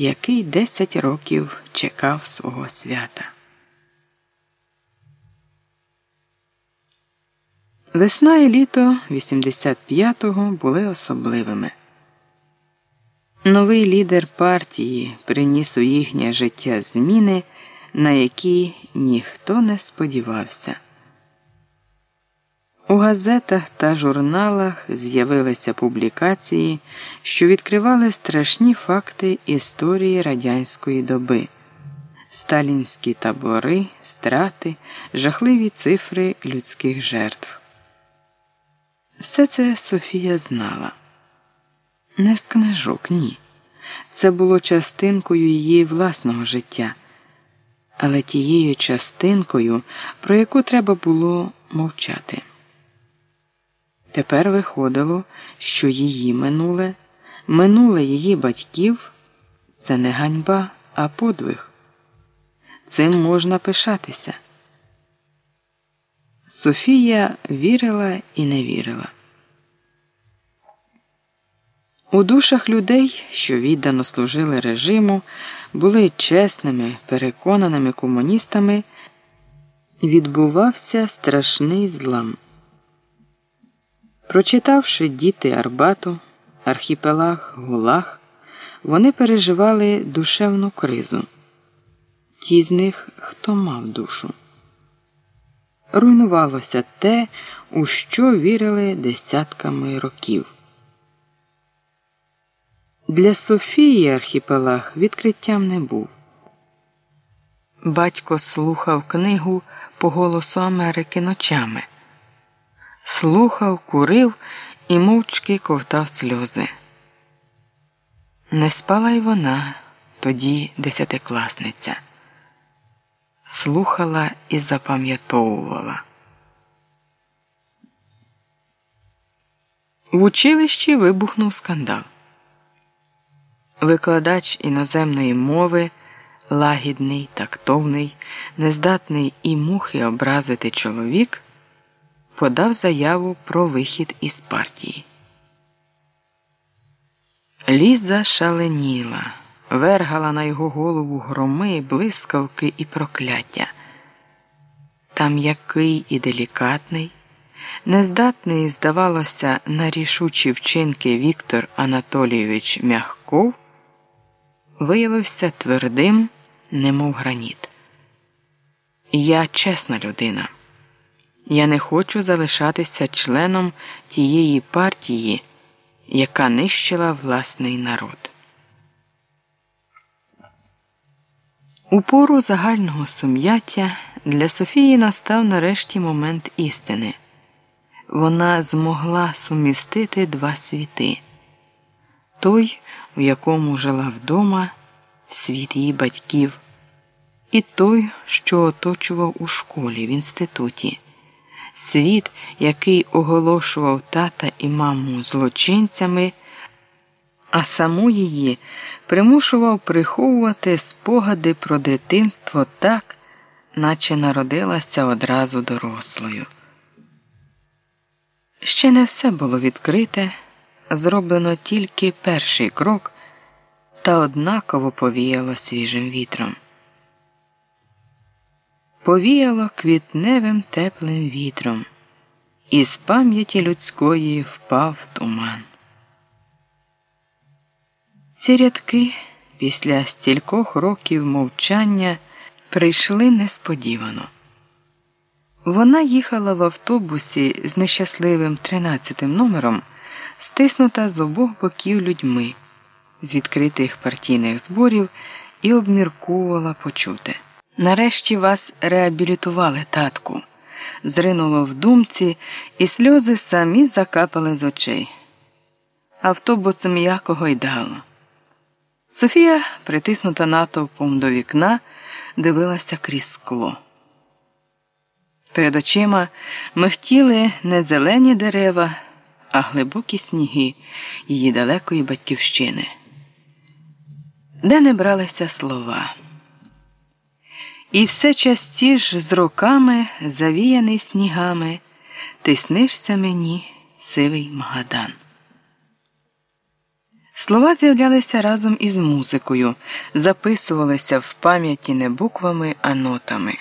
який десять років чекав свого свята. Весна і літо 85-го були особливими. Новий лідер партії приніс у їхнє життя зміни, на які ніхто не сподівався. У газетах та журналах з'явилися публікації, що відкривали страшні факти історії радянської доби, сталінські табори, страти, жахливі цифри людських жертв. Все це Софія знала. Не з книжок, ні. Це було частинкою її власного життя, але тією частинкою, про яку треба було мовчати. Тепер виходило, що її минуле, минуле її батьків це не ганьба, а подвиг. Цим можна пишатися. Софія вірила і не вірила. У душах людей, що віддано служили режиму, були чесними, переконаними комуністами, відбувався страшний злам. Прочитавши діти Арбату, архіпелаг Гулаг, вони переживали душевну кризу. Ті з них, хто мав душу. Руйнувалося те, у що вірили десятками років. Для Софії архіпелаг відкриттям не був. Батько слухав книгу по голосу Америки ночами слухав, курив і мовчки ковтав сльози. Не спала й вона, тоді десятикласниця, слухала і запам'ятовувала. В училищі вибухнув скандал. Викладач іноземної мови, лагідний, тактовний, нездатний і мухи образити чоловік подав заяву про вихід із партії. Ліза шаленіла, вергала на його голову громи, блискавки і прокляття. Там який і делікатний, нездатний, здавалося, на рішучі вчинки Віктор Анатолійович Мягков, виявився твердим, немов граніт. Я чесна людина. Я не хочу залишатися членом тієї партії, яка нищила власний народ. У пору загального сум'яття для Софії настав нарешті момент істини. Вона змогла сумістити два світи той, у якому жила вдома, світ її батьків, і той, що оточував у школі в інституті світ, який оголошував тата і маму злочинцями, а саму її примушував приховувати спогади про дитинство так, наче народилася одразу дорослою. Ще не все було відкрите, зроблено тільки перший крок, та однаково повіяло свіжим вітром повіяло квітневим теплим вітром, і з пам'яті людської впав туман. Ці рядки після стількох років мовчання прийшли несподівано. Вона їхала в автобусі з нещасливим тринадцятим номером, стиснута з обох боків людьми з відкритих партійних зборів і обмірковувала почуте. Нарешті вас реабілітували, татку, зринуло в думці, і сльози самі закапали з очей. Автобус м'яко гойдало. Софія, притиснута натовпом до вікна, дивилася крізь скло. Перед очима михтіли не зелені дерева, а глибокі сніги її далекої батьківщини, де не бралися слова. І все частіш з роками, завіяний снігами, ти снишся мені, сивий Магадан. Слова з'являлися разом із музикою, записувалися в пам'яті не буквами, а нотами.